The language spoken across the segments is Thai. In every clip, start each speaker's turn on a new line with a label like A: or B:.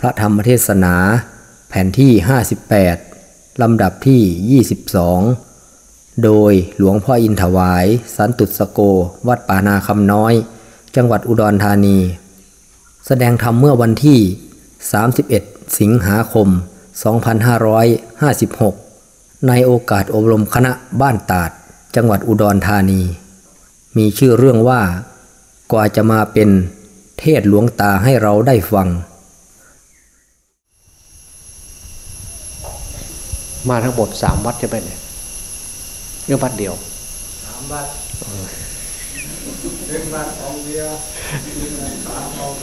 A: พระธรรมเทศนา แผ่นที่ 58 ลำดับที่ 22 โดยหลวงพ่ออินถวาย สันตุสโก วัดป่านาคำน้อย จังหวัดอุดรธานี แสดงธรรมเมื่อวันที่ 31 สิงหาคม 2556 ในโอกาสอบรมคณะบ้านตาด จังหวัดอุดรธานี มีชื่อเรื่องว่า กว่าจะมาเป็นเทศหลวงตาให้เราได้ฟัง
B: มาทั้งหมดสามวัดใช่ไหมเนี่ยเรื่องวัดเดียว
C: สามวัดหนึ่งวัดองค์เดียวสามองค์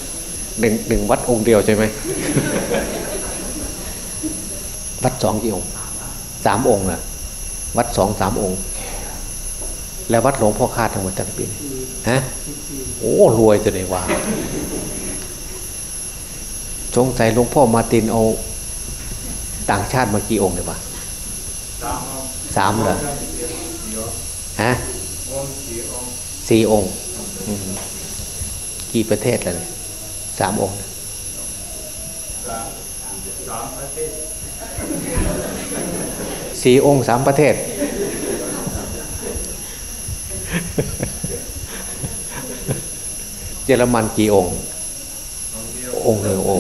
B: หนึ่งหนึ่งวัดองค์เดียวใช่ไหมวัดสองกี่องค์สามองค์นะวัดสองสามองค์ แล้ววัดหลวงพ่อคาดทั้งหมดจังปีนี่ฮะโอ้รวยจะได้ว่าสงสัยหลวงพ่อมาร์ตินเอาต่างชาติมากี่องค์เลยวะ
C: สาม
B: เหรอฮะ
C: สี่องค์
B: กี่ประเทศแล้วเนี่ยสามองค์
C: สี่
B: องค์สามประเทศ เยอรมันกี่องค์
C: องค์เดียว
B: องค์หนึ่งโอ้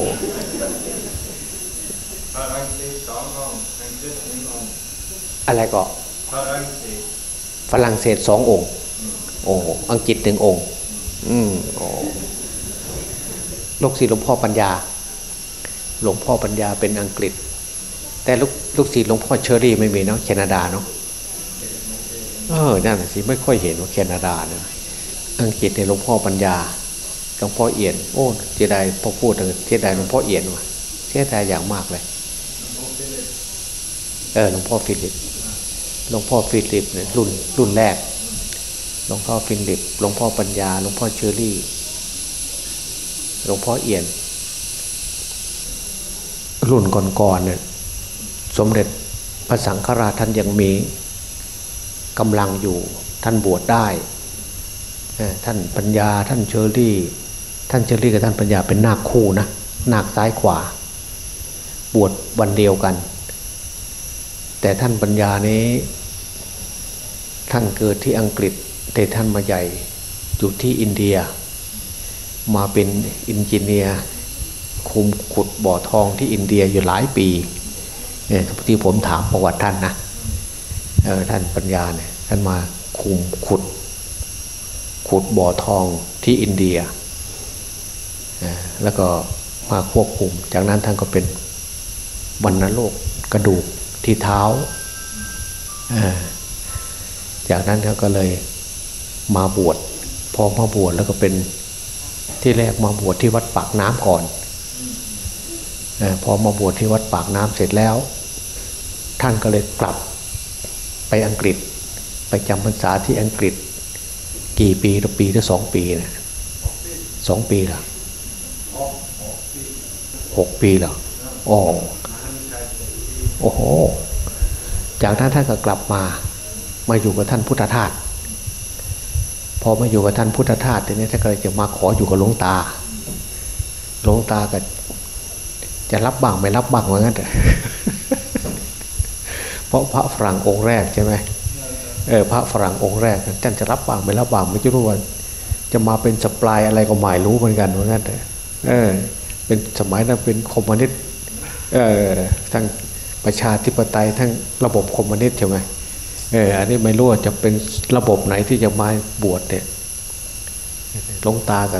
C: ฝรั่งเศสสององค์อังกฤษหนึ่งองค์
B: อะไรก็
C: ฝรั่งเศส
B: ฝรั่งเศสสององค์ โอ้อังกฤษหนึ่งองค์ อืมโอ้ลูกศิษย์หลวงพ่อปัญญา หลวงพ่อปัญญาเป็นอังกฤษ แต่ลูกลูกศิษย์หลวงพ่อเชอรี่ไม่มีเนาะแคนาดาเนาะเออนั่นน่ะสิไม่ค่อยเห็นว่าแคนาดาเนี่ยอังกฤษเนี่ยหลวงพ่อปัญญาหลวงพ่อเอียน โอ้เสียดายพอพูดถึงเสียดายหลวงพ่อเอียนว่ะเสียดายอย่างมากเลย เออหลวงพ่อฟิลิป หลวงพ่อฟิลิปเนี่ยรุ่นรุ่นแรก หลวงพ่อฟิลิป หลวงพ่อปัญญา หลวงพ่อเชอรี่ หลวงพ่อเอียน รุ่นก่อนๆเนี่ยสมเด็จพระสังฆราชท่านยังมีกำลังอยู่ท่านบวชได้ ท่านปัญญาท่านเชอรี่ ท่านเชอรี่กับท่านปัญญาเป็นนาคคู่นะนาคซ้ายขวา บวชวันเดียวกัน แต่ท่านปัญญานี้ ท่านเกิดที่อังกฤษ แต่ท่านมาใหญ่อยู่ที่อินเดีย มาเป็นอินจิเนียร์คุมขุดบ่อทองที่อินเดียอยู่หลายปีเนี่ยที่ผมถามประวัติท่านนะท่านปัญญาเนี่ยท่านมาคุมขุด ขุดบ่อทองที่อินเดีย แล้วก็มาควบคุม จากนั้นท่านก็เป็นวันนโรคกระดูก ที่เท้า จากนั้นเขาก็เลยมาบวชพอมาบวชแล้วก็เป็นที่แรกมาบวชที่วัดปากน้ำก่อนอพอมาบวชที่วัดปากน้ำเสร็จแล้ว ท่านก็เลยกลับไปอังกฤษ ไปจำพรรษาที่อังกฤษ กี่ปีต่อปีหรือสองปีนะสองปีเหรอหกปีเหรออ๋อ อ้โห จากนั้นท่านก็กลับมา มาอยู่กับท่านพุทธทาสพอมาอยู่กับท่านพุทธทาสทีนี้ท่านก็เลยจะมาขออยู่กับหลวงตา หลวงตาก็จะรับบ้างไม่รับบ้างว่างั้นเถอะเพราะพระฝรั่งองค์แรกใช่ไหมเออพระฝรั่งองค์แรกท่านจะรับบ้างไม่รับบ้างไม่รู้ว่าจะมาเป็นสปายอะไรก็หมายรู้เหมือนกันว่างั้นเถอะเออเป็นสมัยนั้นเป็นคอมมิวนิสต์เออทั้ง ประชาธิปไตยทั้งระบบคอมมิวนิสต์ใช่ไหมเอออันนี้ไม่รู้ว่าจะเป็นระบบไหนที่จะมาบวชเนี่ยลงตาก็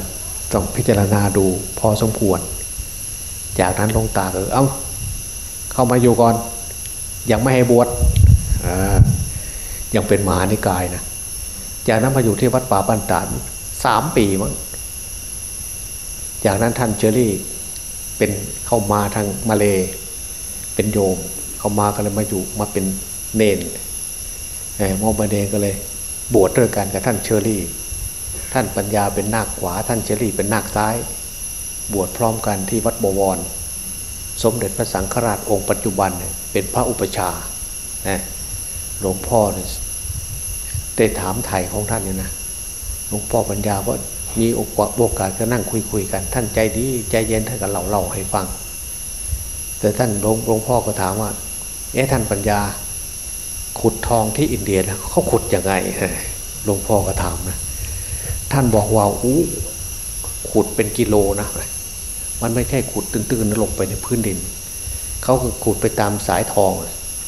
B: ต้องพิจารณาดูพอสมควร จากนั้นลงตาก็เอ้าเข้ามาอยู่ก่อน ยังไม่ให้บวชยังเป็นมหานิกายนะจากนั้นมาอยู่ที่วัดป่าบ้านตาดสามปีมั้งจากนั้นท่านเจอรี่เป็นเข้ามาทางมาเลเป็นโยม เข้ามาก็เลยมาอยู่มาเป็นเนนเออมอมาเนนก็เลย บวชด้วยกันกับท่านเชอรี่ ท่านปัญญาเป็นนาคขวา ท่านเชอรี่เป็นนาคซ้าย บวชพร้อมกันที่วัดบวร สมเด็จพระสังฆราชองค์ปัจจุบันเป็นพระอุปชาหลวงพ่อได้ถามไถ่ของท่านเนี่ยนะหลวงพ่อปัญญาว่ามีโอกาสโอกาสก็นั่งคุยคุยกัน ท่านใจดีใจเย็นท่านก็เล่าเล่าให้ฟัง แต่ท่านหลวงหลวงพ่อก็ถามว่า เอ๊ะท่านปัญญา ขุดทองที่อินเดียนะเขาขุดยังไงหลวงพ่อก็ถามนะท่านบอกว่าอู้ขุดเป็นกิโลนะมันไม่ใช่ขุดตื้นๆลงไปในพื้นดินเขาคือขุดไปตามสายทอง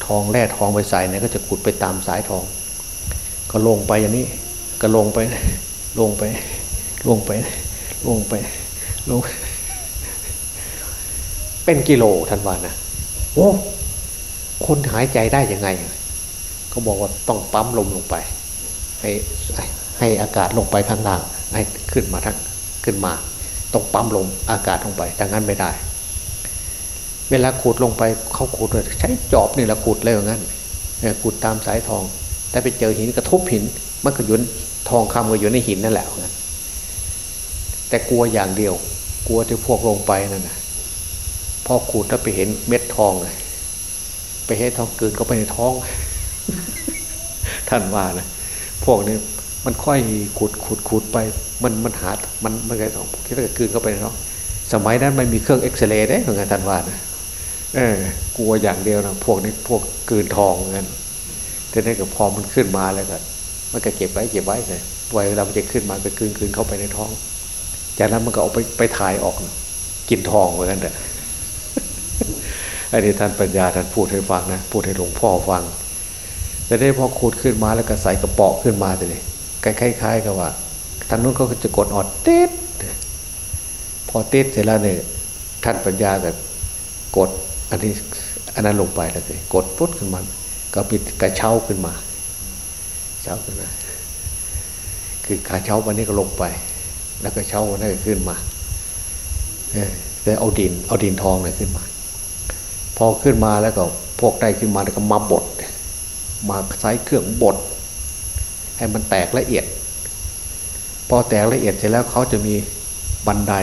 B: ทองแร่ทองไปใส่เนี่ยก็จะขุดไปตามสายทอง ก็ลงไปอย่างนี้ ก็ลงไป ลงไป ลงไป ลงไปลง เป็นกิโลท่านว่านะโอ้ คนหายใจได้ยังไงเขาบอกว่าต้องปั๊มลมลงไป ให้ให้อากาศลงไปข้างล่างให้ขึ้นมาทั้งขึ้นมา ต้องปั๊มลมอากาศลงไปดังนั้นไม่ได้ เวลาขุดลงไปเขาขุดใช้จอบนี่แหละขุดเลยอย่างนั้นขุดตามสายทอง แต่ไปเจอหินกระทบหินมันก็ยุนทองคำก็อยู่ในหินนั่นแหละงั้นแต่กลัวอย่างเดียว กลัวที่พวกลงไปนั่นนะพอขุดแล้วไปเห็นเม็ดทองเลย ไปให้ท้องเกินก็ไปในท้อง ท่านว่านะพวกนี้มันค่อยขุดขุดขุดไป มันมันหา มันไม่ไงท้องคิดว่าเกินเข้าไปในท้องสมัยนั้นไม่มีเครื่องเอ็กซเรย์ได้เหมือนกันท่านว่านะเออกลัวอย่างเดียวนะพวกนี้พวกเกินทองเหมือนกันแต่นี่ก็พอมันขึ้นมาแล้วก็มันก็เก็บไว้เก็บไว้เลยไว้เวลามันจะขึ้นมาก็คืนคืนเข้าไปในท้อง จากนั้นมันก็เอาไปไปถ่ายออก กินทองเหมือนกันเถอะ อันนี้ท่านปัญญาท่านพูดให้ฟังนะพูดให้หลวงพ่อฟัง แต่ได้พอขุดขึ้นมาแล้วก็ใส่กระเปาะขึ้นมาเลยคล้ายๆกับว่าทางนู้นเขาจะกดออดเต๊ดพอเต๊ดเสร็จแล้วเนี่ยท่านปัญญาก็กดอันนี้อันนั้นลงไปแล้วเลยกดปุ๊บขึ้นมาก็ปิดกระเช้าขึ้นมาเช้าขึ้นมาคือกระเช้าวันนี้ก็ลงไป แล้วก็เช้าวันนี้ก็ขึ้นมาเออแล้วเอาดินเอาดินทองเลยขึ้นมา พอขึ้นมาแล้วก็พวกได้ขึ้นมาแล้วก็มาบด มาใช้เครื่องบด ให้มันแตกละเอียด พอแตกละเอียดเสร็จแล้วเขาจะมีบันได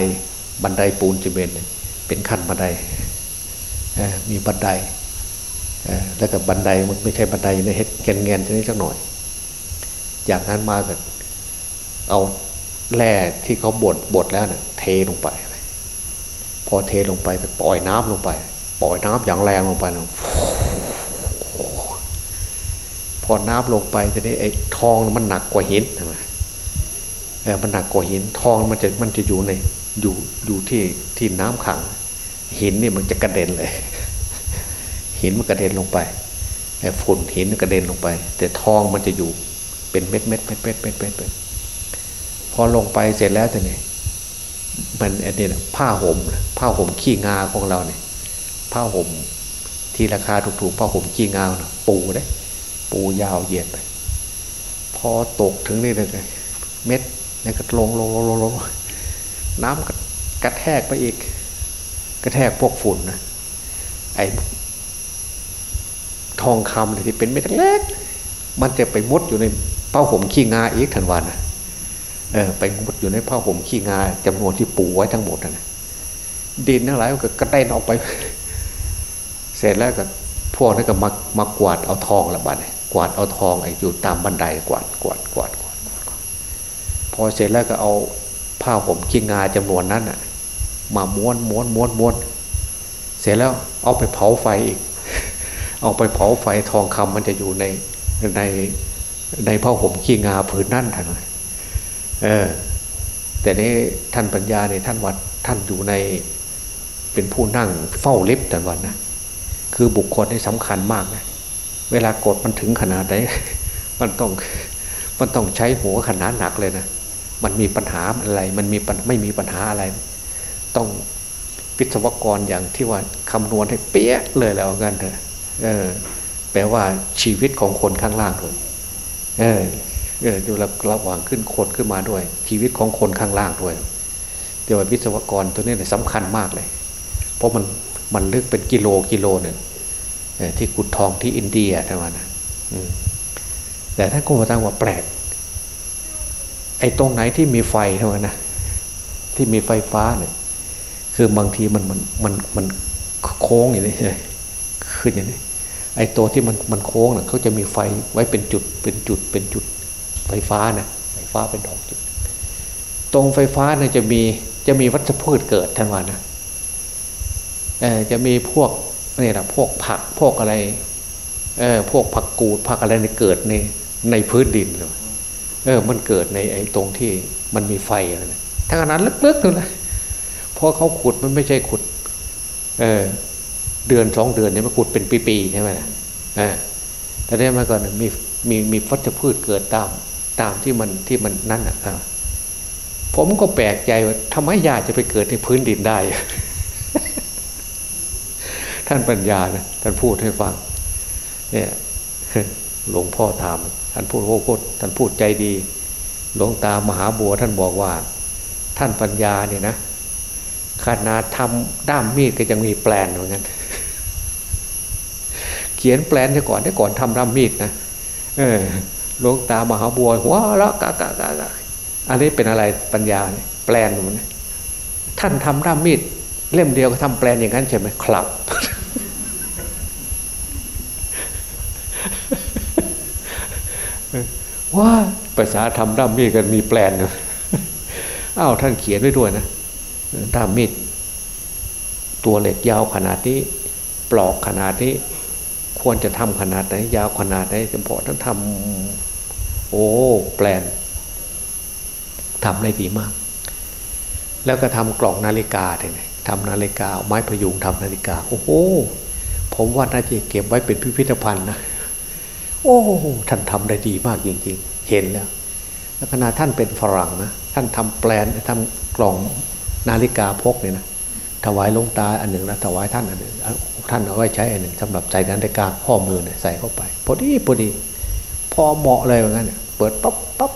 B: บันไดปูนจีเมนเป็นขั้นบันไดมีบันไดแล้วก็บันไดมันไม่ใช่บันไดในเฮ็ดแกนเงินชนิดสักหน่อย จากนั้นมาก็เอาแร่ที่เขาบดบดแล้วเนะ่ยเทลงไป พอเทลงไปก็ปล่อยน้ำลงไป ปล่อยน้ำอย่างแรงลงไปนะพอน้ำลงไปจะได้ไอ้ทองมันหนักกว่าหินใช่ไหมเออมันหนักกว่าหินทองมันจะมันจะอยู่ในอยู่อยู่ที่ที่น้ำขัง หินนี่มันจะกระเด็นเลย หินมันกระเด็นลงไปไอ้ฝุ่นหินกระเด็นลงไป แต่ทองมันจะอยู่เป็นเม็ดเม็ดเม็ดเม็ดเม็ดเม็ดเม็ดพอลงไปเสร็จแล้วแต่เนี่ยมันอันนี้ผ้าห่มผ้าห่มขี้งาของเราเนี่ย ผ้าห่ม ที่ราคาถูกๆผ้าห่มขี้งาปูได้ปูยาวเหยียดไป พอตกถึงนี่เลยเม็ดนี่ก็ลงลงลงลงลงน้ำกระแทกไปอีก กระแทกพวกฝุ่นนะไอ้ทองคำที่เป็นเม็ดเล็กมันจะไปมุดอยู่ในผ้าห่มขี้งาอีกทันวันนะเออไปมุดอยู่ในผ้าห่มขี้งาจำนวนที่ปูไว้ทั้งหมดนะดินทั้งหลายก็กระเด็นออกไป เสร็จแล้วก็พวกนั้นก็มามากวาดเอาทองละบาดกวาดเอาทองไอ้อยู่ตามบันไดกวาดกวาดกวาดกวาดพอเสร็จแล้วก็เอาผ้าห่มขี้งาจำนวนนั้นอะ มาม้วนม้วนม้วนม้วน เสร็จแล้วเอาไปเผาไฟอีก เอาไปเผาไฟทองคำมันจะอยู่ในในในผ้าห่มขี้งาผืนนั่นท่านเออ แต่นี้ท่านปัญญาเนี่ยท่านวัดท่านอยู่ในเป็นผู้นั่งเฝ้าลิฟต์ท่านวันนะ คือบุคคลที่สำคัญมากนะเวลากดมันถึงขนาดไหนมันต้องมันต้องใช้หัวขนาดหนักเลยนะมันมีปัญหาอะไร มันมีไม่มีปัญหาอะไร ต้องวิศวกรอย่างที่ว่าคำนวณให้เป๊ะเลยแล้วกันเถอะเออแปลว่าชีวิตของคนข้างล่างด้วยเออเอออยู่ระหว่างขึ้นคนขึ้นมาด้วย ชีวิตของคนข้างล่างด้วยเดี๋ยววิศวกรตัวนี้เนี่ยสำคัญมากเลย เพราะมัน มันลึกเป็นกิโลกิโลหนึ่งที่กุดทองที่อินเดียทั้งวันนะแต่ท่านก็มาตั้งว่าแปลก ไอ้ตรงไหนที่มีไฟทั้งวันนะที่มีไฟฟ้าเนี่ยคือบางทีมันมันมันมันโค้งอย่างนี้เลยขึ้นอย่างนี้ไอ้ตัวที่มันมันโค้งเน่ยเขาจะมีไฟไว้เป็นจุดเป็นจุดเป็นจุดไฟฟ้านะไฟฟ้าเป็นดอกจุด ตรงไฟฟ้าเนี่ยจะมีจะมีวัชพืชเกิดทั้งวันนะ จะมีพวกนี่แหละพวกผักพวกอะไรเออพวกผักกูดผักอะไรในเกิดในในพื้นดินเลยเออ มันเกิดในไอ้ตรงที่มันมีไฟอะไรนะถ้าขนาดลึกๆนั่นแหละเพราะเขาขุดมันไม่ใช่ขุด เออ เดือนสองเดือนเนี่ยมันขุดเป็นปีๆใช่ไหมล่ะเออแต่ได้มาก่อนมีมีมีฟัชพืชเกิดตามตามที่มันที่มันนั่นอะผมก็แปลกใจว่าทำไมยาจะไปเกิดในพื้นดินได้ ท่านปัญญานะท่านพูดให้ฟัง เนี่ยหลวงพ่อถามท่านพูดโอ้โหท่านพูดใจดี หลวงตามหาบัวท่านบอกว่า ท่านปัญญาเนี่ยนะขนาดทำด้ามมีดก็ยังมีแปลนเหมือนกันเขียนแปลนได้ก่อนได้ก่อนทำด้ามมีดนะเออหลวงตามหาบัวว้าละกะกะกะกะอันนี้เป็นอะไรปัญญาเนี่ยแปลนเหมือนท่านทำด้ามมีด เล่มเดียวก็ทำแปลนอย่างนั้นใช่ไหมครับ ว่าภาษาทำด้ามมีดกันมีแปลนอ้าวท่านเขียนไว้ด้วยนะด้ามมีดตัวเหล็กยาวขนาดนี้ ปลอกขนาดนี้ ควรจะทำขนาดไหนยาวขนาดไหนจะบอกท่านทำโอ้แปลนทำได้ดีมาก แล้วก็ทำกล่องนาฬิกาเลย ทำนาฬิกาเอาไม้พยุงทำนาฬิกา โอ้โหผมว่าน่าจะเก็บไว้เป็นพิพิธภัณฑ์นะโอ้ท่านทำได้ดีมากจริงๆ เห็นแล้วแล้วขณะท่านเป็นฝรั่งนะท่านทำแปลนทำกล่องนาฬิกาพกเนี่ยนะถวายหลวงตาอันหนึ่งแล้วถวายท่านอันหนึ่งท่านเอาไว้ใช้อันหนึ่งสำหรับใส่นาฬิกาข้อมือเนี่ยใส่เข้าไปพอดีพอดี พอเหมาะเลยว่างั้นเนี่ยเปิดปั๊บปั๊บ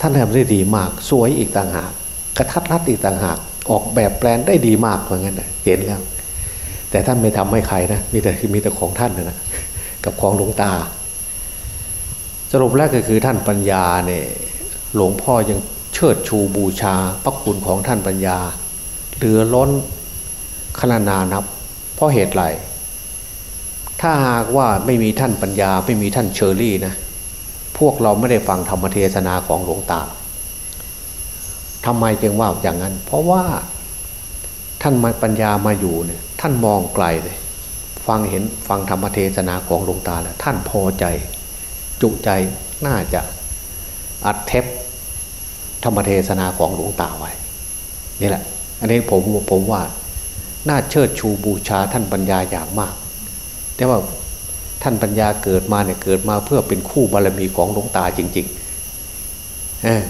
B: ท่านทำได้ดีมาก สวยอีกต่างหาก กระทัดรัดอีกต่างหาก ออกแบบแปลนได้ดีมากว่างั้นนะเห็นแล้ว แต่ท่านไม่ทำให้ใครนะมีแต่มีแต่ของท่านนะกับของหลวงตา สรุปแล้วก็คือท่านปัญญาเนี่ยหลวงพ่อยังเชิดชูบูชาพระคุณของท่านปัญญาเหลือล้นขนานานับ เพราะเหตุไรถ้าหากว่าไม่มีท่านปัญญาไม่มีท่านเชอรี่นะพวกเราไม่ได้ฟังธรรมเทศนาของหลวงตา ทำไมจึงว่าอย่างนั้น เพราะว่าท่านมาปัญญามาอยู่เนี่ยท่านมองไกลเลยฟังเห็นฟังธรรมเทศนาของหลวงตาแล้วท่านพอใจ จุใจน่าจะอัดเทปธรรมเทศนาของหลวงตาไว้นี่แหละ อันนี้ผมผมว่าน่าเชิดชูบูชาท่านปัญญาอย่างมาก แต่ว่าท่านปัญญาเกิดมาเนี่ยเกิดมาเพื่อเป็นคู่บารมีของหลวงตาจริงๆเออ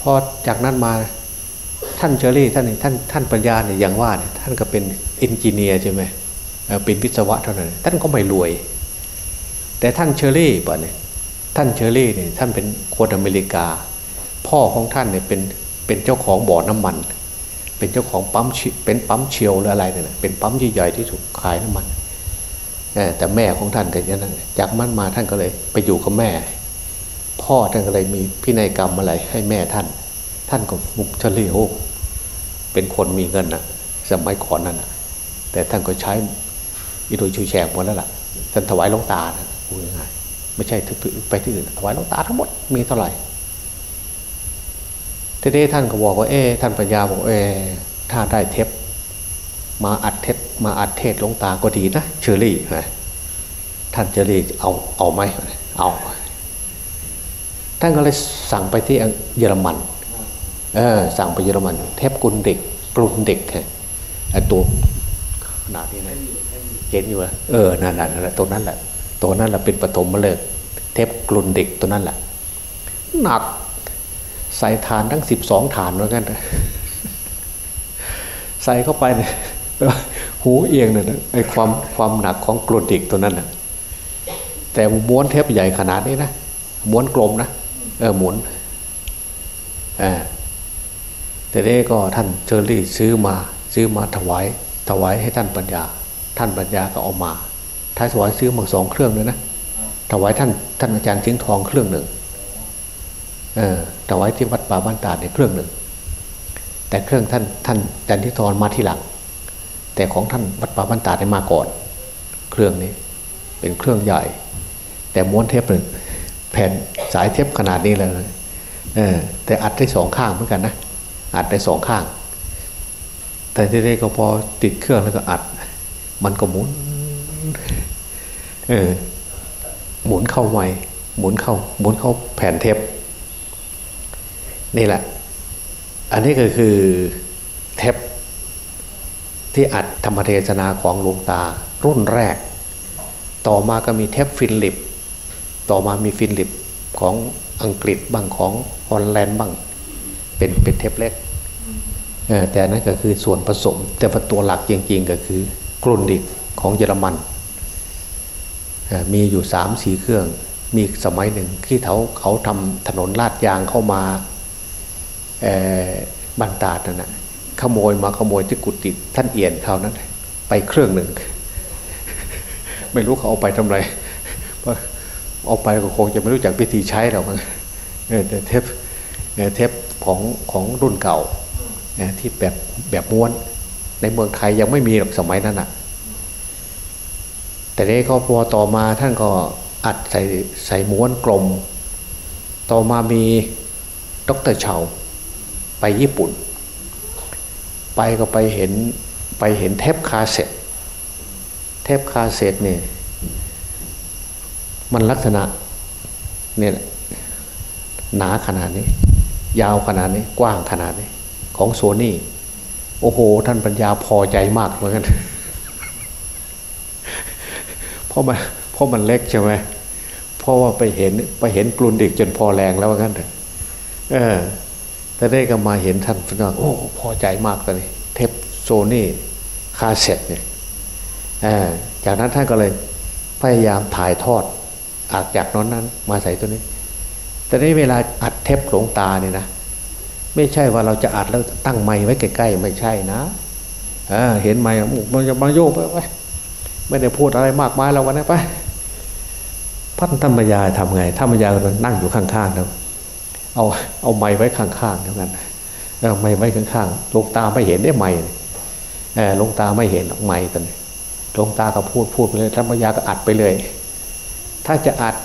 B: พอจากนั้นมาท่านเชอรี่ท่านท่านท่านปัญญาเนี่ยอย่างว่าเนี่ยท่านก็เป็น engineer ใช่ไหมเป็นวิศวะเท่านั้นท่านก็ไม่รวย แต่ท่านเชอรี่ป่ะเนี่ยท่านเชอรี่เนี่ยท่านเป็นคนอเมริกา พ่อของท่านเนี่ยเป็นเป็นเจ้าของบ่อน้ำมัน เป็นเจ้าของปั๊มเป็นปั๊มเชียวหรืออะไรเนี่ยเป็นปั๊มใหญ่ๆที่ถูกขายน้ำมันแต่แม่ของท่านก็อย่างนั้นจากมันมาท่านก็เลยไปอยู่กับแม่ พ่อท่านก็เลยมีพินัยกรรมอะไรให้แม่ท่าน ท่านก็มุกเฉลียวเป็นคนมีเงินนะสมัยก่อนนั่นนะแต่ท่านก็ใช้อีโดยชูแฉกหมดแล้วล่ะท่านถวายลงตานะพูดง่ายไม่ใช่ไปที่อื่นถวายลงตาทั้งหมดมีเท่าไหร่ทีนี้ท่านก็บอกว่าเอ๊ท่านปัญญาบอกเอ๊ถ้าได้เทปมาอัดเทปมาอัดเทศลงตาก็ดีนะเชอรี่นะท่านเชอรี่เอาเอาไหมเอา ท่านก็เลยสั่งไปที่เยอรมันเออสั่งไปเยอรมัน เทปกุลเด็กกลุ่นเด็กไอตัวขนาดนี้นะเห็นอยู่อะเออนั่นแหละตัวนั้นแหละตัวนั้นแหละเป็นปฐมมาเลยเทปกลุ่นเด็กตัวนั้นแหละหนักใส่ฐานทั้งสิบสองฐานเหมือนกันใส่เข้าไปเนี่ยหูเอียงเนี่ยไอ้ความความหนักของกลุ่นเด็กตัวนั้นน่ะแต่ม้วนเทปใหญ่ขนาดนี้นะม้วนกลมนะ เออหมุนเออแต่นี้ก็ท่านเชอรี่ซื้อมาซื้อมาถวายถวายให้ท่านปัญญา ท่านปัญญาก็เอามาท้ายถวายซื้อมาสองเครื่องเลยนะถวายท่านท่านอาจารย์ทิ้งทองเครื่องหนึ่งเออถวายที่วัดป่าบ้านตาดในเครื่องหนึ่ง แต่เครื่องท่านท่านอาจารย์ทิ้งทองมาทีหลัง แต่ของท่านวัดป่าบ้านตาดได้มาก่อน เครื่องนี้ เป็นเครื่องใหญ่ แต่ม้วนเทปหนึ่ง แผ่นสายเทปขนาดนี้เลยเออแต่อัดได้สองข้างเหมือนกันนะอัดได้สองข้าง แต่ที่นี่ก็พอติดเครื่องแล้วก็อัด มันก็หมุนเออหมุนเข้าใหม่หมุนเข้าหมุนเข้าแผ่นเทปนี่แหละ อันนี้ก็คือเทปที่อัดธรรมเทศนาของหลวงตารุ่นแรก ต่อมาก็มีเทป Philips ต่อมามี Philips ของอังกฤษบ้างของฮอลแลนด์บ้างเป็นเป็นเทปเล็กแต่นั่นก็คือส่วนผสม แต่ตัวหลักจริงๆก็คือ Grundig ของเยอรมันมีอยู่สามสี่เครื่อง มีสมัยหนึ่งที่เขาเขาทำถนนลาดยางเข้ามาบ้านตาดนั่นนะขโมยมาขโมยที่กุฏิท่านเอียนเขานั้น ไปเครื่องหนึ่ง ไม่รู้เขาเอาไปทำไร เอาไปก็คงจะไม่รู้จักพิธีใช้หรอกเออแต่เทปเทปของของรุ่นเก่าที่แบบแบบม้วนในเมืองไทยยังไม่มีหรอกสมัยนั้นอะ แต่นี้ก็พอต่อมาท่านก็อัดใส่ใส่ม้วนกลม ต่อมามีดรเฉาไปญี่ปุ่น ไปก็ไปเห็นไปเห็นเทปคาเซ็ตเทปคาเซ็ตเนี่ย มันลักษณะเนี่ยหนาขนาดนี้ ยาวขนาดนี้กว้างขนาดนี้ ของโซนี่ โอ้โห ท่านปัญญาพอใจมากเหมือนกันเพราะมันเพราะมันเล็กใช่ไหมเพราะว่าไปเห็นไปเห็นกลุนเด็กจนพอแรงแล้วว่างั้นเถอะเออแต่ได้ก็มาเห็นท่านปัญญาโอ้พอใจมากเลยเทปโซนี่คาเซ็ตเนี่ยออจากนั้นท่านก็เลยพยายามถ่ายทอด อากจากนั้นนั้น มาใส่ตัวนี้ แต่ในเวลาอัดเทปหลวงตาเนี่ยนะ ไม่ใช่ว่าเราจะอัดแล้วตั้งไม้ไว้ใกล้ๆไม่ใช่นะเออเห็นไม้มันจะมาโยกไปไม่ได้พูดอะไรมากมายแล้ววันนี้ไปพันธรรมยาทำไงธรรมยาก็นั่งอยู่ข้างๆแล้วเอาเอาไม้ไว้ข้างๆเท่านั้นเอาไม้ไว้ข้างๆลงตาไม่เห็นได้ไม้เออลงตาไม่เห็นไม้ตอนนี้ลงตาก็พูดพูดไปเลยธรรมยาก็อัดไปเลย ถ้าจะอัด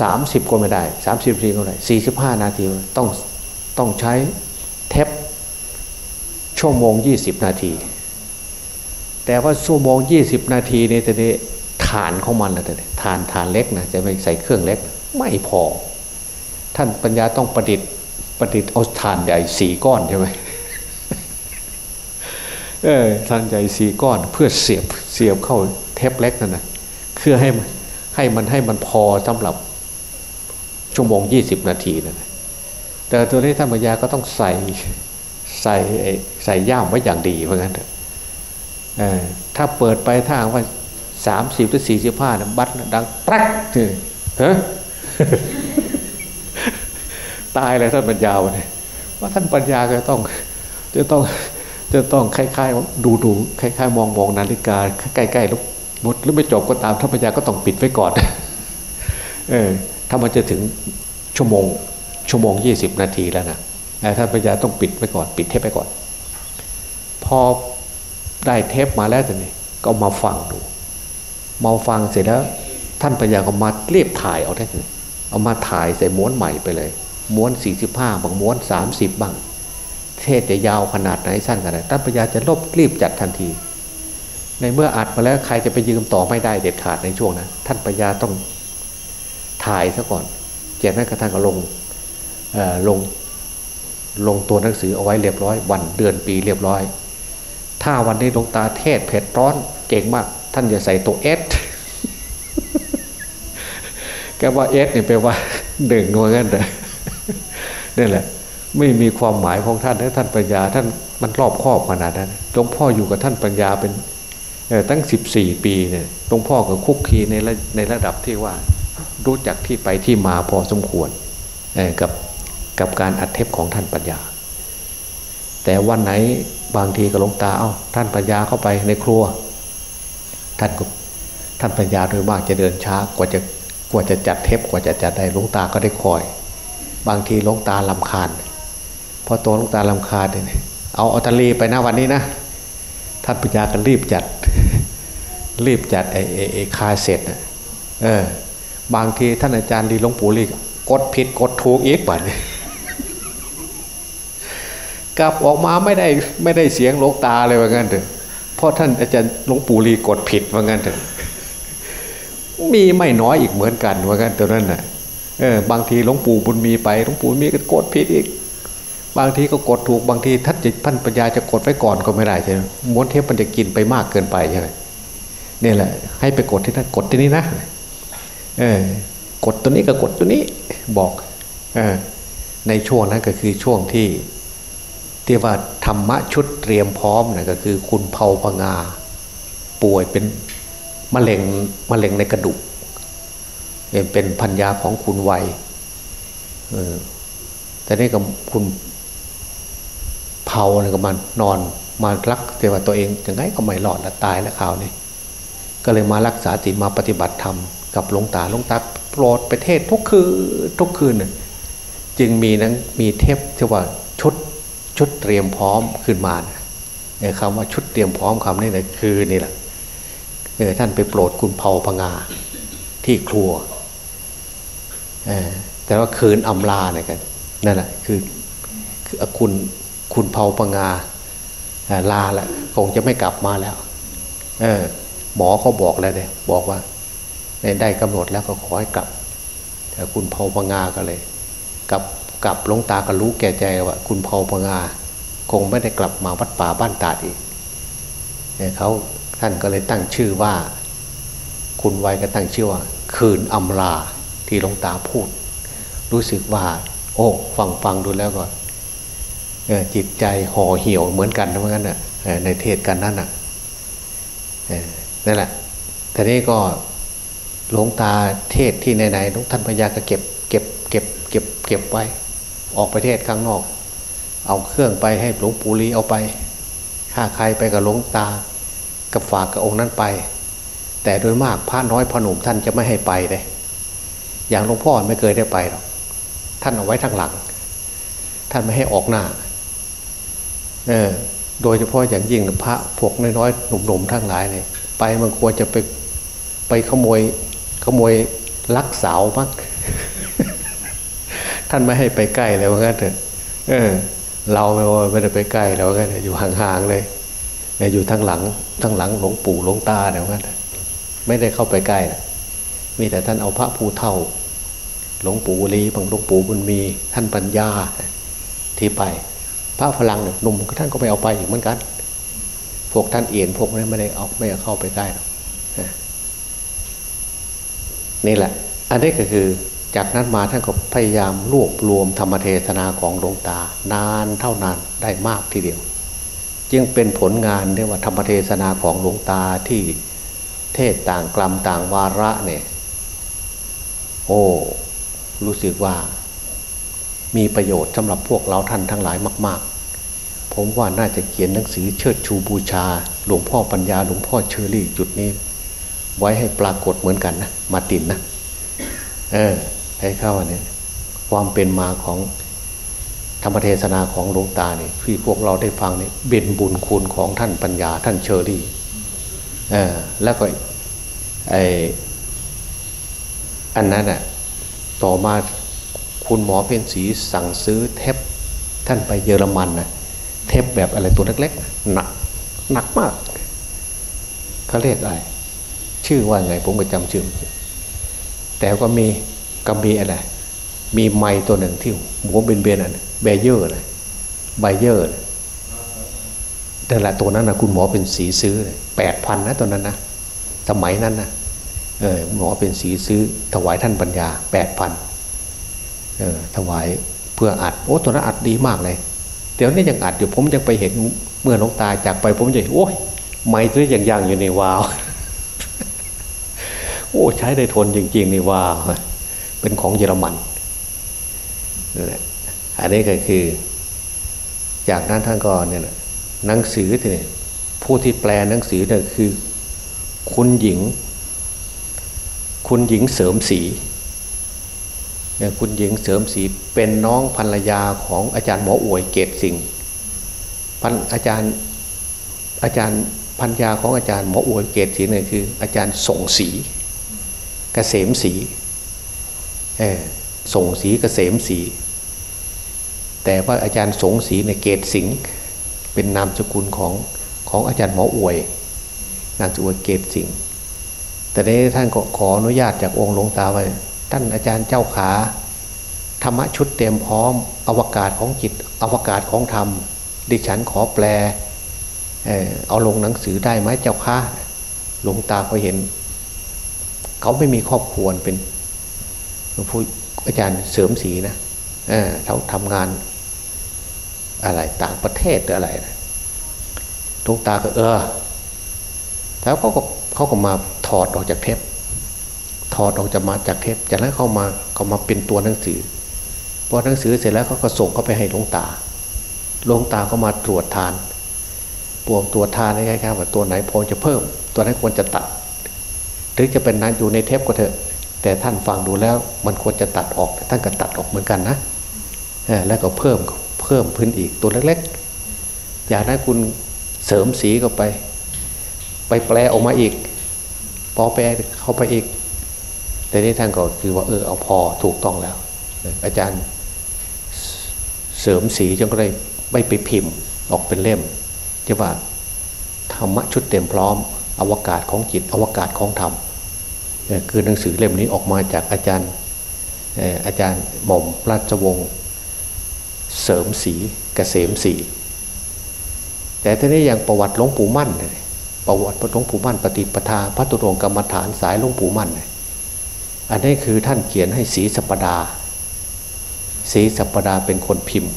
B: สามสิบก็ไม่ได้สามสิบนาทีก็ไม่ได้สี่สิบห้านาทีต้องต้องใช้เทปชั่วโมงยี่สิบนาที แต่ว่าชั่วโมงยี่สิบนาทีนี่แต่นี้ฐานของมันนะแต่นี้ฐานฐานเล็กนะจะไม่ใส่เครื่องเล็กไม่พอ ท่านปัญญาต้องประดิษฐ์ประดิษฐ์เอาฐานใหญ่สี่ก้อนใช่ไหมเออฐานใหญ่สี่ก้อนเพื่อเสียบเสียบเข้าเทปเล็กนั่นนะเพื่อให้มัน ให้มันให้มันพอสำหรับชั่วโมงยี่สิบนาทีนะแต่ตัวนี้ท่านปัญญาก็ต้องใส่ใส่ใส่ย่ามไว้อย่างดีเพราะงั้นถ้าเปิดไปถ้าว่าสามสิบหรือสี่สิบห้านะบัตรดังตรักคือฮะตายเลยท่านปัญญาเนี่ยว่าท่านปัญญาก็ต้อง จะต้องจะต้องคล้ายๆดูดูคล้ายๆ มองมองนาฬิกาใกล้ๆลูก หมดหรือไม่จบก็ตามท่านปัญญาก็ต้องปิดไว้ก่อนเออถ้ามันจะถึงชั่วโมงชั่วโมงยี่สิบนาทีแล้วนะท่านปัญญาต้องปิดไว้ก่อน ปิดเทปไปก่อน พอได้เทปมาแล้วแต่นี่ก็มาฟังดูมาฟังเสร็จแล้วท่านปัญญาก็มาเรียบถ่ายเอาได้เลยเอามาถ่ายใส่ม้วนใหม่ไปเลยม้วนสี่สิบห้าบางม้วนสามสิบบ้าง เทศจะยาวขนาดไหนสั้นขนาดไหนท่านปัญญาจะลบรีบจัดทันที ในเมื่ออัดมาแล้วใครจะไปยืมต่อไม่ได้เด็ดขาดในช่วงนั้นท่านปัญญาต้องถ่ายซะก่อนจากนั้นกระทั่งก็ลงลงลงตัวหนังสือเอาไว้เรียบร้อย วันเดือนปีเรียบร้อย ถ้าวันนี้หลวงตาเทศเผ็ดร้อนเก่งมาก ท่านจะใส่ตัวเอสแกว่าเอสเนี่ยแปลว่าหนึ่งว่างั้นเลยนี่แหละ ไม่มีความหมายของท่านถ้าท่านปัญญา ท่านมันรอบครอบขนาดนั้นหลวงพ่ออยู่กับท่านปัญญาเป็น ตั้งสิบสี่ปีเนี่ยหลวงพ่อก็คุกคีในในระดับที่ว่ารู้จักที่ไปที่มาพอสมควรกับกับการอัดเทปของท่านปัญญา แต่วันไหนบางทีก็ลงตาเอา้าท่านปัญญาเข้าไปในครัว ท่านก็ท่านปัญญาโดยมากจะเดินช้ากว่าจะกว่าจะจัดเทปกว่าจะจัดได้ลงตาก็ได้คอย บางทีลงตาลำคาญพอตัวลงตาลำคาญเนี่ยเอาเอาทะเลไปนะวันนี้นะ ท่านปัญญาก็รีบจัด รีบจัดไอ้ไอ้คาเสร็จเออบางทีท่านอาจารย์ลีหลวงปู่ลีกดผิดกดถูกอีกป่เนี่ยกลับออกมาไม่ได้ไม่ได้เสียงหลวงตาเลยว่างั้นเถอะเพราะท่านอาจารย์หลวงปู่ลีกดผิดว่างั้นเถอะมีไม่น้อยอีกเหมือนกันว่างั้นตัวนั้นน่ะเออบางทีหลวงปู่บุญมีไปหลวงปู่มีก็กดผิดอีก บางทีก็กดถูกบางทีท่านจิตพันปัญญาจะกดไว้ก่อนก็ไม่ได้ใช่ไหมม้วนเทปมันจะกินไปมากเกินไปใช่ไหมนี่แหละ ให้ไปกดที่นั่นกดที่นี่นะเออกดตัวนี้ก็กดตัวนี้บอกเออในช่วงนั้นก็คือช่วงที่ที่ว่าธรรมะชุดเตรียมพร้อมนะก็คือคุณเผาพงา ป่วยเป็นมะเร็งมะเร็งในกระดูกเป็นพันยาของคุณไวยเออแต่นี่ก็คุณ เผาเนี่ยก็มานอนมารักแต่ว่าตัวเองยังไงก็ไม่รอดละตายแล้วข่าวนี้ก็เลยมารักษาศีลมาปฏิบัติธรรมกับหลวงตาหลวงตาโปรดไปเทศทุกคืนทุกคืนน่ยจึงมีนั้นมีเทพที่ว่าชุดชุดเตรียมพร้อมขึ้นมาเนี่ยคำว่าชุดเตรียมพร้อมคำนี้เนี่ยคือนี่แหละเออท่านไปโปรดคุณเผาพงาที่ครัวแต่ว่าคืนอำลาเนี่ยกันนั่นแหละคือคือคุณ คุณเผาพงาลาละคงจะไม่กลับมาแล้ว เออ หมอเขาบอกแล้วเนี่ยบอกว่าได้กำหนดแล้วก็ขอให้กลับแต่คุณเผาพงาก็เลยกลับกลับลงตาก็รู้แก่ใจว่า คุณเผาพงา คงไม่ได้กลับมาวัดป่าบ้านตาดอีกเนี่ยเขาท่านก็เลยตั้งชื่อว่า คุณไวก็ตั้งชื่อว่า คืนอำลาที่หลวงตาพูด รู้สึกว่า โอ้ฟังฟังดูแล้วก็ จิตใจห่อเหี่ยวเหมือนกันเหมือนกันน่ะในเทศกันนั่นน่ะนั่นแหละทีนี้ก็หลวงตาเทศที่ไหนๆหลวงท่านพญาก็เก็บเก็บเก็บเก็บเก็บไว้ ออกไปเทศข้างนอก เอาเครื่องไปให้หลวงปู่ลีเอาไปข้าใครไปกับหลวงตากับฝากกับองค์นั้นไป แต่โดยมากพระน้อยพระหนุ่มท่านจะไม่ให้ไปเลยอย่างหลวงพ่อไม่เคยได้ไปหรอกท่านเอาไว้ทางหลัง ท่านไม่ให้ออกหน้า เออโดยเฉพาะอย่างยิ่งพระพวกน้อยๆหนุ่มๆทั้งหลายเนี่ยไปมันควรจะไปไปขโมยขโมยลักสาวมั้งท่านไม่ให้ไปใกล้เลยว่างั้นเถอะเออ เราไม่ได้ไปใกล้แล้วกันอยู่ห่างๆเลยอยู่ทั้งหลังทั้งหลังหลวงปู่หลวงตาเนี่ยว่าไม่ได้เข้าไปใกล้มีแต่ท่านเอาพระภูเท่า หลวงปู่ลีบางหลวงปู่บุญมี ท่านปัญญาที่ไป พระพลังเนี่ยหนุ่มท่านก็ไม่เอาไปอีกเหมือนกัน พวกท่านเอียนพวกนี้ไม่ได้เอาไม่เข้าไปใกล้หรอกนี่แหละ อันนี้ก็คือจากนั้นมาท่านก็พยายามรวบรวมธรรมเทศนาของหลวงตา นานเท่านานได้มากทีเดียว จึงเป็นผลงานเรียกว่าธรรมเทศนาของหลวงตาที่เทศต่างกลัมต่างวาระเนี่ย โอ้ รู้สึกว่า มีประโยชน์สำหรับพวกเราท่านทั้งหลายมาก ๆ ผมว่าน่าจะเขียนหนังสือเชิดชูบูชา หลวงพ่อปัญญาหลวงพ่อเชอรี่จุดนี้ ไว้ให้ปรากฏเหมือนกันนะมาตินนะเออให้เข้าเนี่ยความเป็นมาของธรรมเทศนาของหลวงตาเนี่ยที่พวกเราได้ฟังเนี่ยเป็นบุญคุณของท่านปัญญาท่านเชอรี่เออแล้วก็ไออันนั้นอะต่อมา คุณหมอเพียนสีสั่งซื้อเทปท่านไปเยอรมันนะเทปแบบอะไรตัวเล็กๆหนักหนักมากเขาเรียกอะไรชื่อว่าไงผมก็จำชื่อ แต่ก็มีก็มีอะไร มีไมค์ตัวหนึ่งที่หัวเบนเบนอะ Beyer นะ Beyerแต่ละตัวนั้นนะคุณหมอเป็นสีซื้อแปดพันนะตัวนั้นนะสมัยนั้นนะเออหมอเป็นสีซื้อถวายท่านปัญญาแปดพัน ออถวายเพื่ออัดโอ้ตัวนั้นอัดดีมากเลยเดี๋ยวนี้ยังอัดอยู่ผมยังไปเห็นเมื่อน้องตาจากไปผมจะโอ้ยไม้ตัวอย่างยังอยู่ในวาวโอ้ใช้ได้ทนจริงๆนี่ว่าเป็นของเยอรมันนั่แหละอันนี้ก็คือ จากนั้นท่านก็เนี่ยหนังสือที่นี่ผู้ที่แปลหนังสือเนี่ยคือ คุณหญิง คุณหญิงเสริมสี คุณหญิงเสริมสีเป็นน้องภรรยาของอาจารย์หมออวยเกตสิงพันอาจารย์อาจารย์พันยาของอาจารย์หมออวยเกตสิงเนี่ยคือ อาจารย์ส่งสีกเกษมสีส่งสีกเกษมสีแต่ว่าอาจารย์สงศรีในเกตสิงห์เป็นนามสกุลของของอาจารย์หมออวยนามสกุลเกตสิงห์แต่ในท่านก็ขออนุญาตจากองค์หลวงตาไว้ ท่านอาจารย์เจ้าขาธรรมะชุดเตรียมพร้อม อวกาศของจิต อวกาศของธรรม ดิฉันขอแปลเออเอาลงหนังสือได้ไหมเจ้าคะหลวงตาก็เห็น เขาไม่มีครอบครัวเป็นผู้อาจารย์เสริมสีนะเออเขาทำงาน อะไรต่างประเทศหรืออะไรนะหลวงตาก็เออแล้วเขาก็เขาก็มาถอดออกจากเทป ถอดออกจากมาจากเทปจากนั้นเข้ามาเขามาเป็นตัวหนังสือพอหนังสือเสร็จแล้วเขาก็ส่งเข้าไปให้หลวงตาหลวงตาก็มาตรวจทานปวงตรวจทานใกล้ๆว่าตัวไหนพอจะเพิ่ม ตัวนั้นควรจะตัดหรือจะเป็นนั้นอยู่ในเทปก็เถอะ แต่ท่านฟังดูแล้วมันควรจะตัดออกท่านก็ตัดออกเหมือนกันนะแล้วก็เพิ่มเพิ่มพื้นอีกตัวเล็กๆ อย่างนั้นคุณเสริมสีเข้าไป ไปแปลออกมาอีก พอแปลเข้าไปอีก แต่นี่ท่านก็คือว่าเออเอาพอถูกต้องแล้ว อาจารย์เสริมสีจนก็เลยไม่ไปพิมพ์ออกเป็นเล่มที่ว่าธรรมะชุดเต็มพร้อม อวกาศของจิตอวกาศของธรรมคือหนังสือเล่มนี้ออกมาจากอาจารย์อาจารย์หม่อมราชวงศ์เสริมสีกเกษมสีแต่ทีนี้อย่างประวัติหลวงปู่มั่น ประวัติหลวงปู่มั่นปฏิปทาพระตุรงกรรมฐานสายหลวงปู่มั่น อันนี้คือท่านเขียนให้สีสัปดาสีสัปดาเป็นคนพิมพ์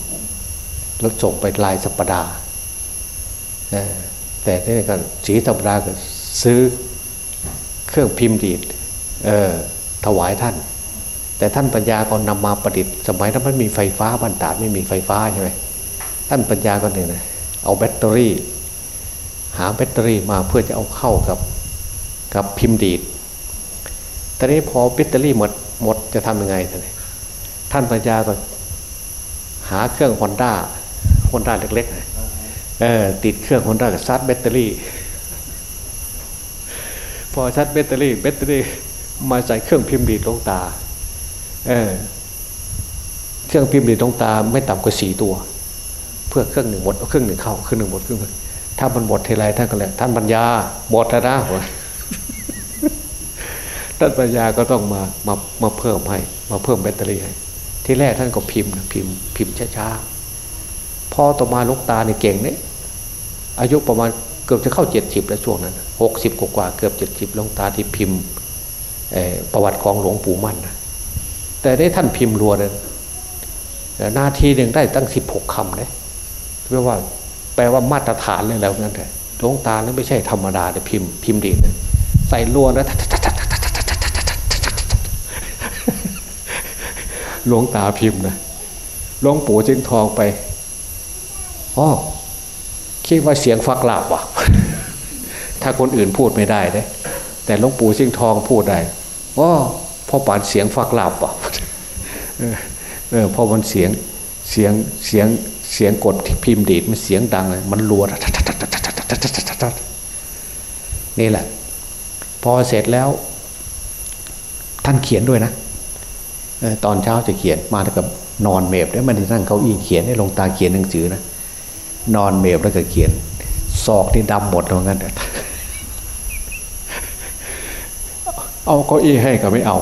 B: แล้วส่งไปลายสัปดาแต่ที่นี่ก็สีสัปดาก็ซื้อเครื่องพิมพ์ดีดถวายท่าน แต่ท่านปัญญาก็นำมาประดิษฐ์ สมัยนั้นไม่มีไฟฟ้าบันตาดไม่มีไฟฟ้าใช่ไหมท่านปัญญาก็เนี่ยนะเอาแบตเตอรี่ หาแบตเตอรี่มาเพื่อจะเอาเข้ากับกับพิมพ์ดีด ตอนนี้พอแบตเตอรี่หมดหมดจะทำยังไงท่านท่านปัญญาก็หาเครื่อง Honda Honda เล็กๆเออติดเครื่องฮอนด้ากับชาร์จแบตเตอรี่ พอชาร์จแบตเตอรี่แบตเตอรี่มาใส่เครื่องพิมพ์ดีดหลวงตา เออเครื่องพิมพ์ดีดหลวงตาไม่ต่ำกว่าสี่ตัว เพื่อเครื่องหนึ่งหมดเครื่องหนึ่งเข้าเครื่องหนึ่งหมดเครื่องหนึ่งถ้ามันหมดเทไรท่านก็เลยท่านปัญญาหมดแล้วนะ ท่านปัญญาก็ต้องมามามาเพิ่มให้ มาเพิ่มแบตเตอรี่ให้ที่แรกท่านก็พิมพ์พิมพ์พิมพ์ช้าๆพอต่อมาลูกตาเนี่ยเก่งเนี่ยอายุประมาณเกือบจะเข้าเจ็ดสิบแล้วช่วงนั้นหกสิบกว่าเกือบเจ็ดสิบลูกตาที่พิมพ์ประวัติของหลวงปู่มั่นนะแต่ได้ท่านพิมพ์รัวเลยนาทีหนึ่งได้ตั้งสิบหกคำเลยแปลว่าแปลว่ามาตรฐานเลยแล้วงั้นแต่หลวงตานั้นไม่ใช่ธรรมดาแต่พิมพ์พิมพ์ดีนะใส่รัวนะ หลวงตาพิมพ์นะหลวงปู่จึงทองไปอ๋อคิดว่าเสียงฟักหลับว่ะ ถ้าคนอื่นพูดไม่ได้เด้แต่หลวงปู่จึงทองพูดได้อ๋อพ่อปานเสียงฟักหลับว่ะเออพอมันเสียงเสียงเสียงเสียงกดที่พิมพ์ดีดมันเสียงดังเลยมันรัวนี่แหละ พอเสร็จแล้ว ท่านเขียนด้วยนะ ตอนเช้าจะเขียนมาแล้วก็นอนเมบแล้วมันนั่งเก้าอี้เขียนให้ลงตาเขียนหนังสือนะนอนเมบแล้วก็เขียนศอกที่ดำหมดเหมือนกันเอาเก้าอี้ให้ก็ไม่เอา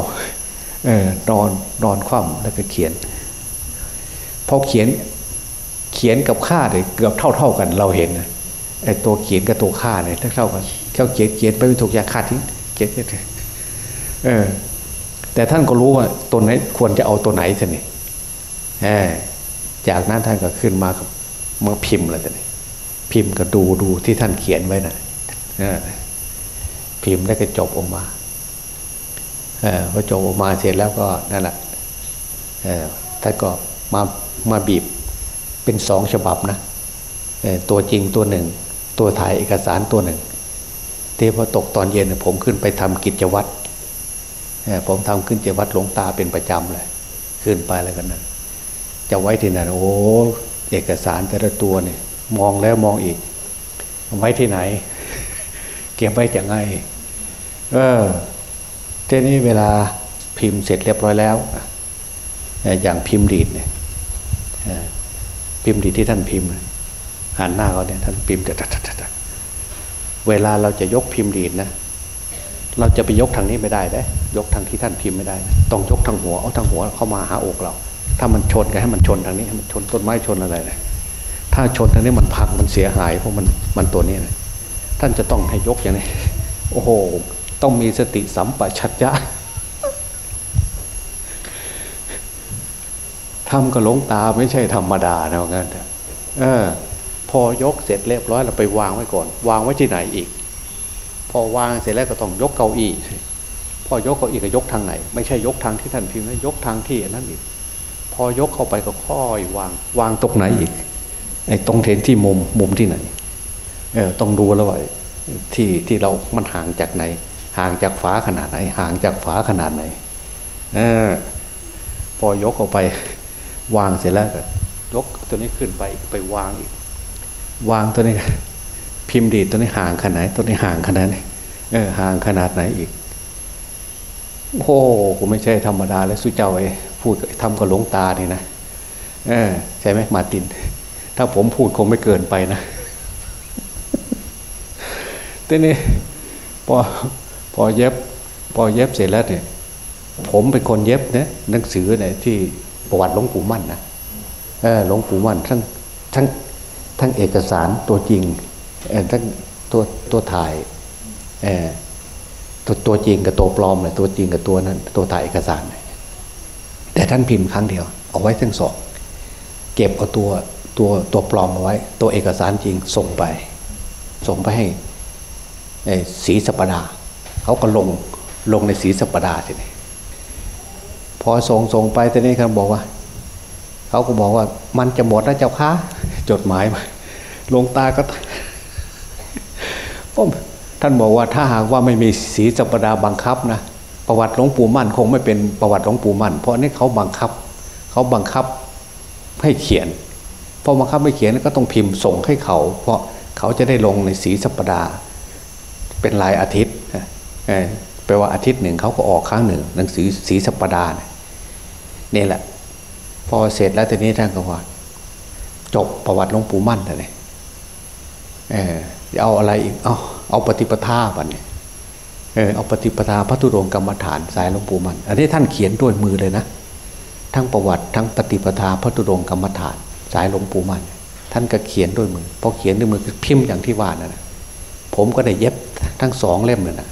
B: เออนอนนอนคว่ำแล้วก็เขียนพอเขียนเขียนกับค่าเนี่ยเกือบเท่าเท่ากันเราเห็นนะไอ้ตัวเขียนกับตัวค่าเนี่ยเท่ากันเขาเขียนเขียนไปไม่ถูกยาขาดทิ้งเขียนเออ แต่ท่านก็รู้ว่าตัวไหนควรจะเอาตัวไหนท่านนี่จากนั้นท่านก็ขึ้นมามาพิมพ์แล้วท่านนี่พิมพ์ก็ดูดูที่ท่านเขียนไว้นะ่ะพิมพ์ได้ก็จบออกมาพอจบออกมาเสร็จแล้วก็นั่นแหละท่านก็มามาบีบเป็นสองฉบับนะตัวจริงตัวหนึ่ง ตัวถ่ายเอกสารตัวหนึ่งที่พอตกตอนเย็นผมขึ้นไปทำกิจวัตร ผมทำขึ้นเจวัดหลวงตาเป็นประจำเลย ขึ้นไปแล้วกันนะจะไว้ที่ไหนโอ้เอกสารแต่ละตัวเนี่ย มองแล้วมองอีก ไว้ที่ไหน เก็บไว้จะไงเออทีนี้เวลาพิมพ์เสร็จเรียบร้อยแล้วอย่างพิมพ์ดีดเนี่ยพิมพ์ดีที่ท่านพิมพ์หันหน้าเขาเนี่ยท่านพิมพ์แต่เวลาเราจะยกพิมพ์ดีดนะ เราจะไปยกทางนี้ไม่ได้ได้ยกทางที่ท่านพิมพ์ไม่ได้ ต้องยกทางหัวเอาทางหัวเข้ามาหาอกเรา ถ้ามันชนกันให้มันชนทางนี้ให้มันชนต้นไม้ชนอะไรเลยถ้าชนทางนี้มันพังมันเสียหายเพราะมันมันตัวนี้นะท่านจะต้องให้ยกอย่างนี้ โอ้โห ต้องมีสติสัมปชัญญะทำกับหลงตาไม่ใช่ธรรมดานะงั้นเออ พอยกเสร็จเรียบร้อยเราไปวางไว้ก่อน วางไว้ที่ไหนอีก พอวางเสร็จแล้วก็ต้องยกเก้าอี้พอยกเก้าอี้ก็ยกทางไหน ไม่ใช่ยกทางที่ท่านพิมพ์นะยกทางที่นั่นอีก พอยกเข้าไปก็ค่อยวาง วางตรงไหนอีกไอ้ตรงเทนที่มุมมุมที่ไหนเออต้องดูแล้วว่าที่ที่เรา มันห่างจากไหน ห่างจากฝาขนาดไหน ห่างจากฝาขนาดไหนเออพอยกออกไป วางเสร็จแล้วก็ยกตัวนี้ขึ้นไปไปวางอีก วางตัวนี้ พิมพ์ดีดตัวนี้ห่างขนาดไหนตัวนี้ห่างขนาดไหนเออห่างขนาดไหนอีกโอ้ผมไม่ใช่ธรรมดาแล้วสุเจ้าไอ้พูดทำกับหลวงตาเนี่ยนะเออใช่ไหมมาติน ถ้าผมพูดคงไม่เกินไปนะทีนี้พอพอเย็บ พอเย็บเสร็จแล้วเนี่ย ผมเป็นคนเย็บนะหนังสือเนี่ยที่ประวัติหลวงปู่มั่นนะเออหลวงปู่มั่นทั้งทั้งทั้งเอกสารตัวจริงเออ ทั้งตัวตัวถ่ายตัวตัวจริงกับตัวปลอมเลยตัวจริงกับตัวนั้น ตัวถ่ายเอกสาร แต่ท่านพิมพ์ครั้งเดียว เอาไว้ทั้งสองเก็บเอาตัวตัวตัวปลอมเอาไว้ ตัวเอกสารจริงส่งไป ส่งไปให้สีสปดาเขาก็ลงลงในสีสปดาทีนี้พอส่งส่งไปทีนี้เขาบอกว่าเขาก็บอกว่ามันจะหมดแล้วเจ้าค้าจดหมายมาลงตาก็ ท่านบอกว่าถ้าหากว่าไม่มีสีสัปดาบังคับนะประวัติหลวงปู่มั่นคงไม่เป็นประวัติหลวงปู่มั่น เพราะนี่เขาบังคับเขาบังคับให้เขียนพอบังคับให้เขียนก็ต้องพิมพ์ส่งให้เขา เพราะเขาจะได้ลงในสีสัปดาเป็นรายอาทิตย์แปลว่าอาทิตย์หนึ่งเขาก็ออกครั้งหนึ่ง หนังสือสีสัปดาห์นี่แหละ พอเสร็จแล้วทีนี้ท่านก็ว่าจบประวัติหลวงปู่มั่นเลยเออ เอาอะไรอีก เอาเอาปฏิปทาบันเนี่ยเออเอาปฏิปทาพระธุดงกรรมฐานสายหลวงปู่มัน อันนี้ท่านเขียนด้วยมือเลยนะ ทั้งประวัติทั้งปฏิปทาพระธุดงกรรมฐาน สายหลวงปู่มัน ท่านก็เขียนด้วยมือพอเขียนด้วยมือพิมพ์อย่างที่ว่านั่นนะผมก็ได้เย็บทั้งสองเล่มเลยนะ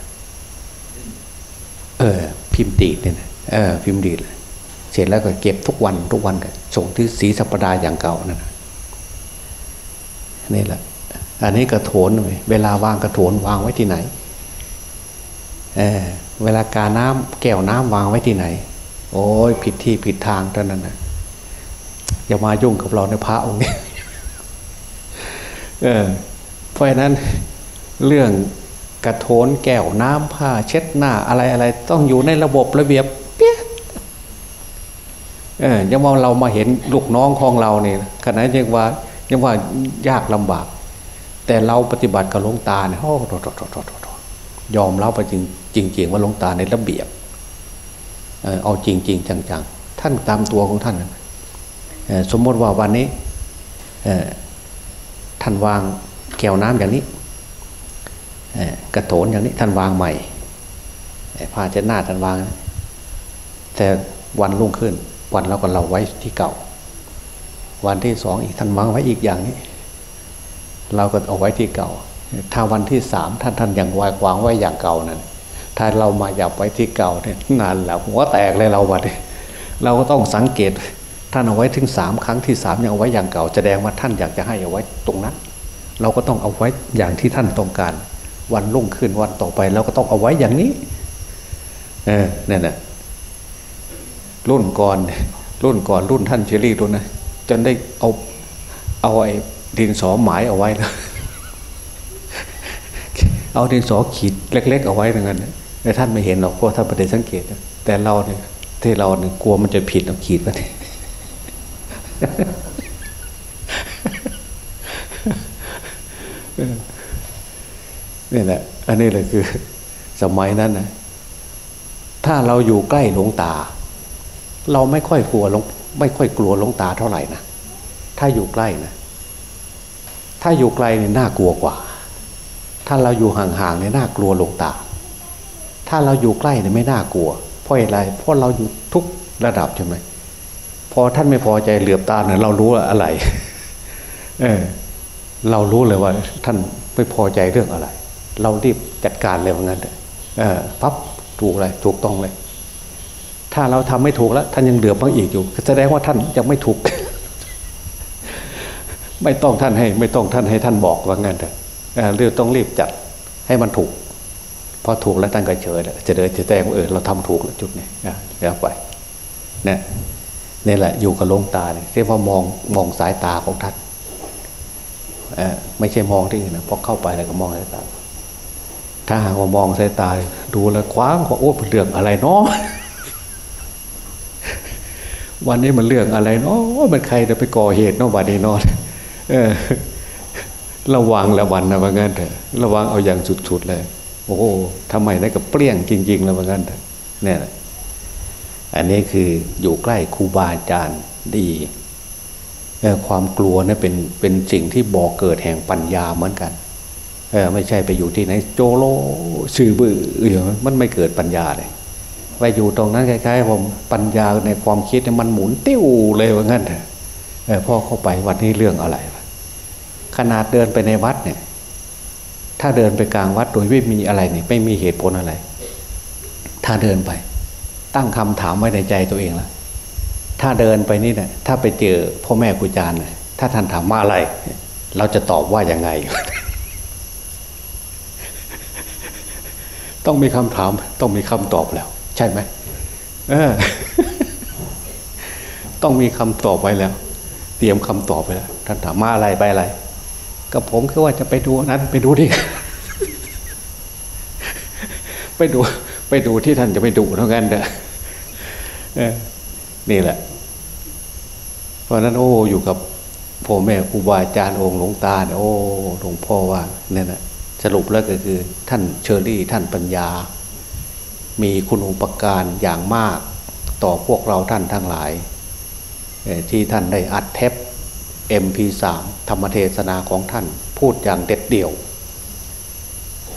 B: เออ พิมพ์ดีดเนี่ยนะเออ พิมพ์ดีดเลยเสร็จแล้วก็เก็บทุกวันทุกวันกันส่งที่สีสัปดาห์อย่างเก่านั่นนี่แหละ อันนี้กระโถนเลยเวลาวางกระโถนวางไว้ที่ไหนเออเวลากาน้ำแก้วน้ำวางไว้ที่ไหน โอ้ยผิดที่ผิดทางเท่านั้นนะอย่ามายุ่งกับเราในพระองค์นี้เออเพราะฉะนั้นเรื่องกระโถนแก้วน้ำผ้าเช็ดหน้าอะไรอะไรต้องอยู่ในระบบระเบียบเปี้ยเออยังว่าเรามาเห็นลูกน้องของเราเนี่ยขณะยังว่ายังว่ายากลำบาก แต่เราปฏิบัติกับหลวงตาเนี่ยโอ้โหยอมเล่าไปจริงจริงๆว่าหลวงตาในระเบียบเอาจริงจริงจังๆ ท่านตามตัวของท่านสมมติว่าวันนี้ท่านวางแก้วน้ำอย่างนี้กระโถนอย่างนี้ท่านวางใหม่ผ้าเช็ดหน้าท่านวาง แต่วันรุ่งขึ้น วันเราก็เราไว้ที่เก่า วันที่สองอีกท่านวางไว้อีกอย่างนี้ เราก็เอาไว้ที่เก่า ถ้าวันที่สามท่านท่านยังวางวางไว้อย่างเก่านั้นถ้าเรามาอยากไว้ที่เก่าเนี่ยงานแล้วหัวแตกเลยเราวันนี้เราก็ต้องสังเกตท่านเอาไว้ถึงสามครั้งที่สามยังเอาไว้อย่างเก่าแสดงว่าท่านอยากจะให้เอาไว้ตรงนั้น เราก็ต้องเอาไว้อย่างที่ท่านต้องการ วันรุ่งขึ้นวันต่อไปเราก็ต้องเอาไว้อย่างนี้ เออนี่ยนะรุ่นก่อนรุ่นก่อนรุ่นท่านเชอรี่รุ่นนะจนได้เอาเอาไอ้ ดินสอหมายเอาไว้นะเอาดินสอขีดเล็ก ๆ เอาไว้เหมือนกันแต่ท่านไม่เห็นหรอกเพราะท่านประเด็นสังเกตแต่เราเนี่ยที่เราเนี่ยกลัวมันจะผิดเราขีดไว้นี่แหละ อันนี้เลยคือ สมัยนั้นนะถ้าเราอยู่ใกล้หลวงตา เราไม่ค่อยกลัวหลวงไม่ค่อยกลัวหลวงตาเท่าไหร่นะถ้าอยู่ใกล้นะ ถ้าอยู่ไกลเนี่ยน่ากลัวกว่า ถ้าเราอยู่ห่างๆเนี่ยน่ากลัวหลงตา ถ้าเราอยู่ใกล้เนี่ยไม่น่ากลัว เพราะอะไร เพราะเราอยู่ทุกระดับใช่ไหมพอท่านไม่พอใจเหลือบตาเนี่ยเรารู้ว่าอะไร เออ เรารู้เลยว่า ท่านไม่พอใจเรื่องอะไร เรารีบจัดการเลยว่างั้นเออปั๊บถูกเลยถูกต้องเลย ถ้าเราทำไม่ถูกแล้ว ท่านยังเหลือบางอีกอยู่แสดงว่าท่านยังไม่ถูก ไม่ต้องท่านให้ ไม่ต้องท่านให้ท่านบอกว่างั้นเถอะเรื่องต้องรีบจัดให้มันถูกพอถูกแล้วท่านก็เฉยแล้วจะเดินจะแจ้งว่าเออเราทำถูกแล้วจุดนี้อะแล้วไปเนี่ยนี่แหละอยู่กับลงตาเนี่ยเรียกว่ามองมองสายตาของท่านเออไม่ใช่มองที่อื่นนะพอเข้าไปแล้วก็มองสายตา ถ้าหากว่ามองสายตา ดูแล้วคว้างว่าโอ้เป็นเรื่องอะไรเนาะวันนี้มันเรื่องอะไรเนาะมันใครจะไปก่อเหตุเนาะวันนี้เนอน ระวังละวันนะว่างั้นเถอะระวังเอาอย่างสุดๆเลย โอ้โหทำไมนั่นก็เปรี้ยงจริงๆแล้วว่างั้นเถอะเนี่ยอันนี้คืออยู่ใกล้ครูบาอาจารย์ดีความกลัวนี่เป็นเป็นสิ่งที่บอกเกิดแห่งปัญญาเหมือนกันเออไม่ใช่ไปอยู่ที่ไหนโจโลชื่อบื้ออย่างมันไม่เกิดปัญญาเลยไปอยู่ตรงนั้นคล้ายๆผมปัญญาในความคิดมันหมุนติ้วเลยว่างั้นเถอะเอพ่อเข้าไปวัดนี้เรื่องอะไร ขนาดเดินไปในวัดเนี่ย ถ้าเดินไปกลางวัดโดยไม่มีอะไรเนี่ยไม่มีเหตุผลอะไร ถ้าเดินไป ตั้งคำถามไว้ในใจตัวเองละถ้าเดินไปนี่เนี่ยถ้าไปเจอพ่อแม่ครูอาจารย์เนี่ยถ้าท่านถามมาอะไร เราจะตอบว่าอยังไง ต้องมีคำถาม ต้องมีคำตอบแล้ว ใช่ไหมเออ ต้องมีคำตอบไว้แล้ว เตรียมคำตอบไปแล้วท่านถามมาอะไรไปอะไร ก็ผมแค่ว่าจะไปดูนั้นไปดูดิไปดู ไปดูที่ท่านจะไปดูเท่านั้นเด้อนี่แหละ เพราะนั้นโอ้อยู่กับพ่อแม่ครูบาอาจารย์องค์หลวงตาเนี่ยโอ้หลวงพ่อว่าเนี่ยนะสรุปแล้วก็คือ ท่านเชอรี่ท่านปัญญา มีคุณอุปการอย่างมาก ต่อพวกเราท่านทั้งหลายที่ท่านได้อัดเทป MP3 ธรรมเทศนาของท่านพูดอย่างเด็ดเดี่ยว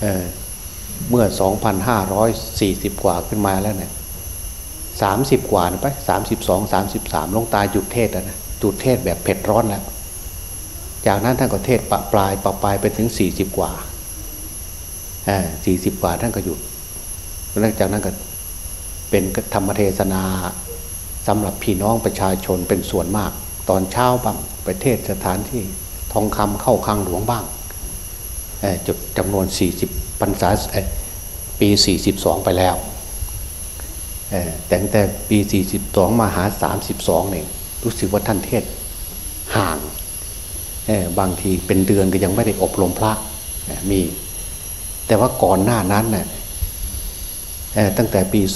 B: เเมื่อ 2,540 กว่าขึ้นมาแล้วเนี่ยสามสิบกว่าไปสามสิบสองสามสิบสามลงตาหยุดเทศแล้วนะหยุดเทศแบบเผ็ดร้อนแล้ว จากนั้นท่านก็เทศปะปลายปะปลายไปถึงสี่สิบกว่าสี่สิบกว่าท่านก็หยุดหลังจากนั้นก็เป็นธรรมเทศนาสำหรับพี่น้องประชาชนเป็นส่วนมาก ตอนเช้าบ้างไปเทศสถานที่ทองคำเข้าคังหลวงบ้างจุดจำนวน 40พรรษาปี 42 ไปแล้วแต่ตั้งแต่ปี 42 มาหา 32เนี่ยรู้สึกว่าท่านเทศห่างบางทีเป็นเดือนก็ยังไม่ได้อบรมพระมี แต่ว่าก่อนหน้านั้นนี่ยตั้งแต่ปี 2522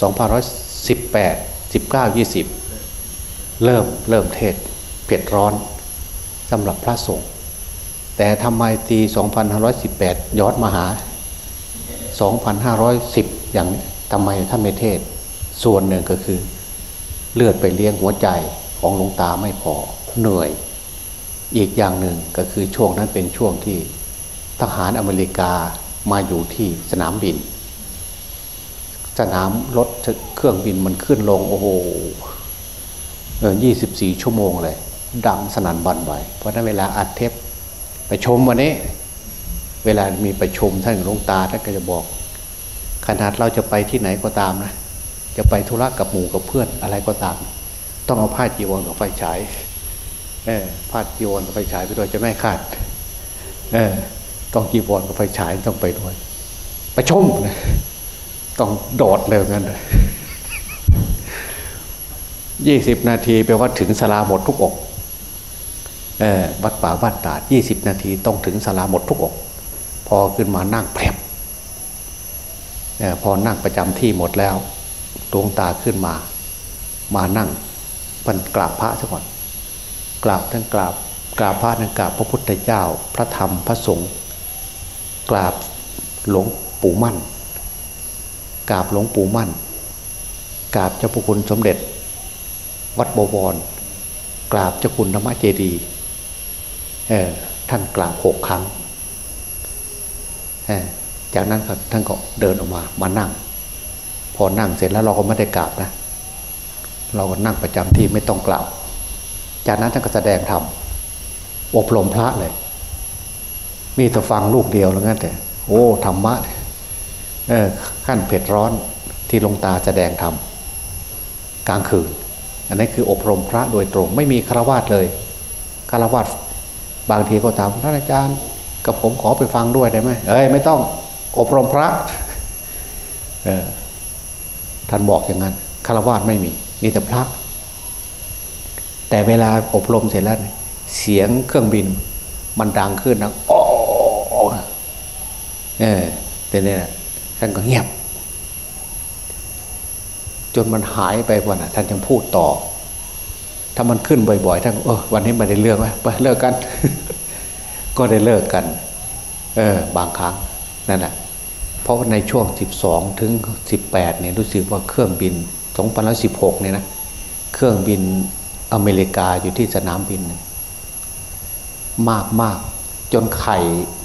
B: 2518 19 20 เริ่มเริ่มเทศเผ็ดร้อนสำหรับพระสงฆ์แต่ทำไมปี2518ย้อนมาหา 2510 อย่างทำไมท่านไม่เทศ ส่วนหนึ่งก็คือ เลือดไปเลี้ยงหัวใจของหลวงตาไม่พอเหนื่อย อีกอย่างหนึ่งก็คือช่วงนั้นเป็นช่วงที่ทหารอเมริกามาอยู่ที่สนามบิน สนามรถเครื่องบินมันขึ้นลงโอ้โห ยี่สิบสี่ชั่วโมงเลย ดังสนั่นบันไหวเพราะนั้นเวลาอัดเทปไปชมวันนี้ เวลามีประชุมท่านหลวงตาท่านก็จะบอก ขนาดเราจะไปที่ไหนก็ตามนะ จะไปธุระกับหมู่กับเพื่อนอะไรก็ตาม ต้องเอาผ้าจีวรกับไฟฉายเออผ้าจีวรกับไฟฉายไปด้วยจะไม่ขาดเออต้องจีวรกับไฟฉายต้องไปด้วย ประชมนะต้องโดดเลยงั้นเลย ยี่สิบนาทีแปลว่าถึงสลาหมดทุกอกวัดป่าวัดตาดยี่สิบนาทีต้องถึงสลาหมดทุกอก พอขึ้นมานั่งแผลบพอนั่งประจำที่หมดแล้วดวงตาขึ้นมา มานั่งพันกราบพระซะก่อนกราบท่านกราบกราบพระท่านกราบพระพุทธเจ้า พระธรรมพระสงฆ์กราบหลวงปู่มั่น กราบหลวงปู่มั่น กราบเจ้าพระคุณสมเด็จ วัดบวร กราบเจ้าคุณธรรมเจดีเออท่านกราบหกครั้งเออจากนั้นท่านก็เดินออกมามานั่ง พอนั่งเสร็จแล้วเราก็ไม่ได้กราบนะ เราก็นั่งประจำที่ไม่ต้องกล่าว จากนั้นท่านก็แสดงธรรมอบรมพระเลย มีแต่ฟังลูกเดียวแล้วงั้นแต่โอ้ธรรมะเออขั้นเผ็ดร้อนที่ลงตาแสดงธรรมกลางคืน อันนี้คืออบรมพระโดยตรง ไม่มีคาวาสเลยคาวาสบางทีก็ถามท่านอาจารย์ กับผมขอไปฟังด้วยได้ไหมเอ้ยไม่ต้องอบรมพระเออท่านบอกอย่างนั้นคาวาสไม่มีมีแต่พระ แต่เวลาอบรมเสร็จแล้วเสียงเครื่องบินมันดังขึ้นนะโอ้เออแต่เนี่ยท่านก็เงียบ จนมันหายไปวันน่ะท่านยังพูดต่อ ถ้ามันขึ้นบ่อยๆท่านเออวันนี้ไม่ได้เลือกไว้ไปเลิกกัน ก็ได้เลิกกัน เออบางครั้งนั่นแหละเพราะในช่วง 12 ถึง 18เนี่ยรู้สึกว่าเครื่องบิน2016เนี่ยนะเครื่องบินอเมริกาอยู่ที่สนามบิน มากมากจนไข่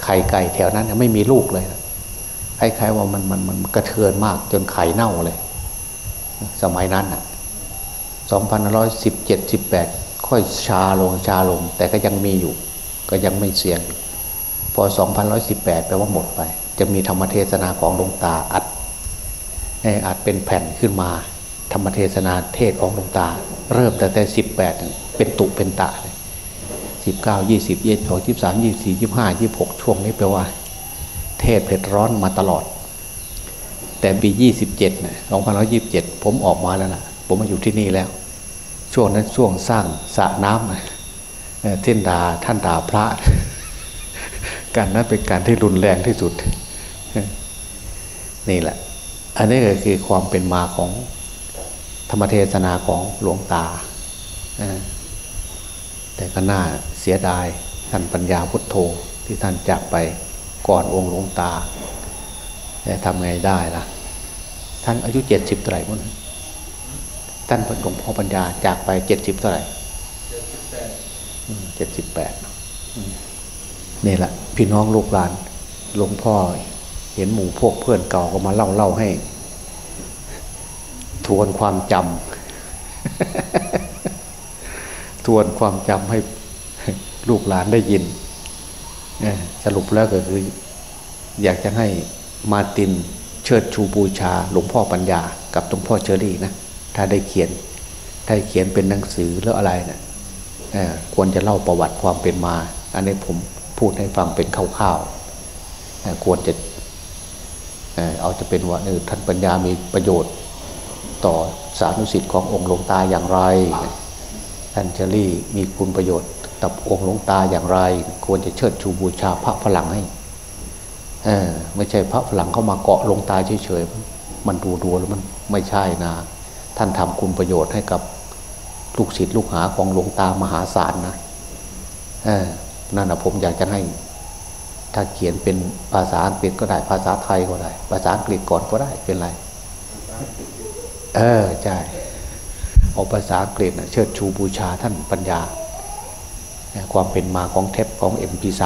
B: ไข่ไก่แถวนั้นไม่มีลูกเลยคล้ายๆว่ามันมันมันกระเทือนมากจนไข่เน่าเลย สมัยนั้นอะ2517 18 ค่อยชาลงชาลง แต่ก็ยังมีอยู่ ก็ยังไม่เสี่ยง พอ 2118 แปลว่าหมดไป จะมีธรรมเทศนาของหลวงตาอัดอัดเป็นแผ่นขึ้นมา ธรรมเทศนาเทศของหลวงตา เริ่มตั้งแต่ 18 เป็นตุเป็นตะสิบเก้ายี่สิบยี่สิบสองยี่สามยี่สี่ยี่ห้ายี่หกช่วงนี้แปลว่า เทศเผ็ดร้อนมาตลอด แต่ปียี่สิบเจ็ดเนี่ยสองพันร้อยี่บเจ็ดผมออกมาแล้วนะผมมาอยู่ที่นี่แล้ว ช่วงนั้นช่วงสร้างสระน้ำเท่นดาท่านดาพระ การนั้นเป็นการที่รุนแรงที่สุด นี่แหละ อันนี้ก็คือความเป็นมาของธรรมเทศนาของหลวงตา แต่ก็น่าเสียดายท่านปัญญาพุทโธที่ท่านจากไปก่อนองค์หลวงตา แต่ทำไงได้ล่ะ ท่านอายุเจ็ดสิบเท่าไหร่มั้งท่านหลวงพ่อปัญญาจากไปเจ็ดสิบเท่าไหร่เจ็ดสิบแปดนี่แหละ พี่น้องลูกหลานหลวงพ่อเห็นหมู่พวกเพื่อนเก่าก็มาเล่าเล่าให้ ทวนความจำทวนความจำให้ลูกหลานได้ยินสรุปแล้วก็คือ อยากจะให้ มาตินเชิดชูบูชา หลวงพ่อปัญญา กับหลวงพ่อเชอรี่นะถ้าได้เขียนถ้าเขียนเป็นหนังสือแล้วอะไรนะ่ะควรจะเล่าประวัติความเป็นมา อันนี้ผมพูดให้ฟังเป็นคร่าวๆควรจะเอาจะเป็นว่าท่านปัญญามีประโยชน์ ต่อสานุสิทธิ์ขององค์หลวงตาอย่างไร ท่านเชอรี่มีคุณประโยชน์ กับองค์หลวงตาอย่างไร ควรจะเชิดชูบูชาพระฝรั่งให้ ไม่ใช่พระฝรั่งเข้ามาเกาะลงตาเฉยๆ มันดูดูแล้วมันไม่ใช่นะ ท่านทำคุณประโยชน์ให้กับลูกศิษย์ลูกหาของหลวงตามหาศาลนะเออนั่นนะผมอยากจะให้ ถ้าเขียนเป็นภาษาอังกฤษก็ได้ภาษาไทยก็ได้ ภาษาอังกฤษก่อนก็ได้เป็นไร เออใช่เอาภาษาอังกฤษนะเชิดชูบูชาท่านปัญญา ความเป็นมาของเทปของ MP3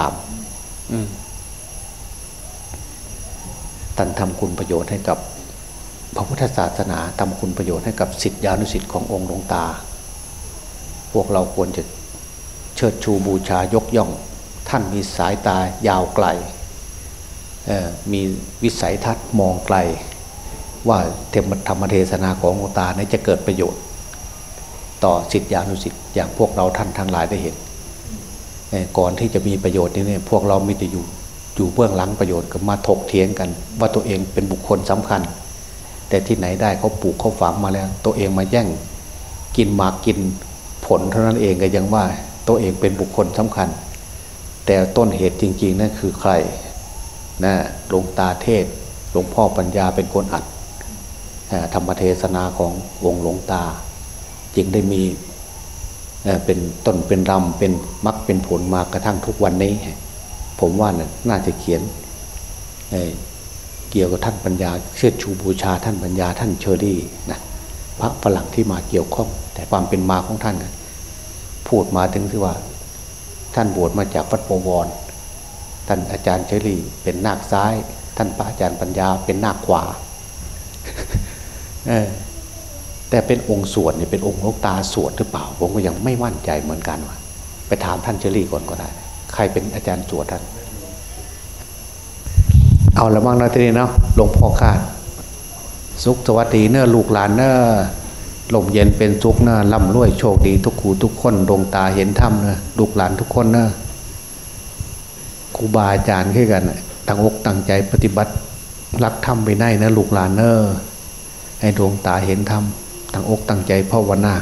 B: ท่านทำคุณประโยชน์ให้กับพระพุทธศาสนาทำคุณประโยชน์ให้กับสิทธิอนุสิทธิ์ขององค์หลวงตา พวกเราควรจะเชิดชูบูชายกย่อง ท่านมีสายตายาวไกล มีวิสัยทัศน์มองไกล ว่าเทมธรรมเทศนาของหลวงตานี้จะเกิดประโยชน์ ต่อสิทธิอนุสิทธิ์อย่างพวกเราท่านทั้งหลายได้เห็น ก่อนที่จะมีประโยชน์นี่เนี่ยพวกเรามีแต่อยู่ อยู่เบื้องหลังประโยชน์ก็มาถกเถียงกัน ว่าตัวเองเป็นบุคคลสำคัญ แต่ที่ไหนได้เขาปลูกเขาฝังมาแล้ว ตัวเองมาแย่งกินหมากกินผลเท่านั้นเองก็ยังว่าตัวเองเป็นบุคคลสำคัญ แต่ต้นเหตุจริงๆนั่นคือใครนะหลวงตาเทศหลวงพ่อปัญญาเป็นคนอัดธรรมเทศนาของวงหลวงตา จึงได้มีเป็นต้นเป็นรำเป็นมักเป็นผลมากระทั่งทุกวันนี้ ผมว่านะน่าจะเขียนเเกี่ยวกับท่านปัญญาเชื่อชูบูชาท่านปัญญาท่านเชอรี่นะพระฝรั่งที่มาเกี่ยวข้อง แต่ความเป็นมาของท่านนะพพูดมาถึงที่ว่า ท่านบวชมาจากวัดบวรท่านอาจารย์เฉลีเป็นนาคซ้าย ท่านพระอาจารย์ปัญญาเป็นนาคขวาแต่เป็นองค์สวดเนี่ยเป็นองค์ลูกตาสวดหรือเปล่า ผมก็ยังไม่มั่นใจเหมือนกันว่าไปถามท่านเฉลีก่อนก็ได้ ใครเป็นอาจารย์สวดท่านเอาละบ้างนะทีนี้เนาะหลวงพ่อคาดสุขสวัสดีเนอลูกหลานเนอลมเย็นเป็นสุขเนอร่ำรวยโชคดีทุกขูทุกคนดวงตาเห็นธรรมเนอะลูกหลานทุกคนเนอครูบาอาจารย์ขึ้นกันน่ะตั้งอกตั้งใจปฏิบัติรักธรรมไปในนะลูกหลานเนอให้ดวงตาเห็นธรรมตั้งอกตั้งใจภาวนา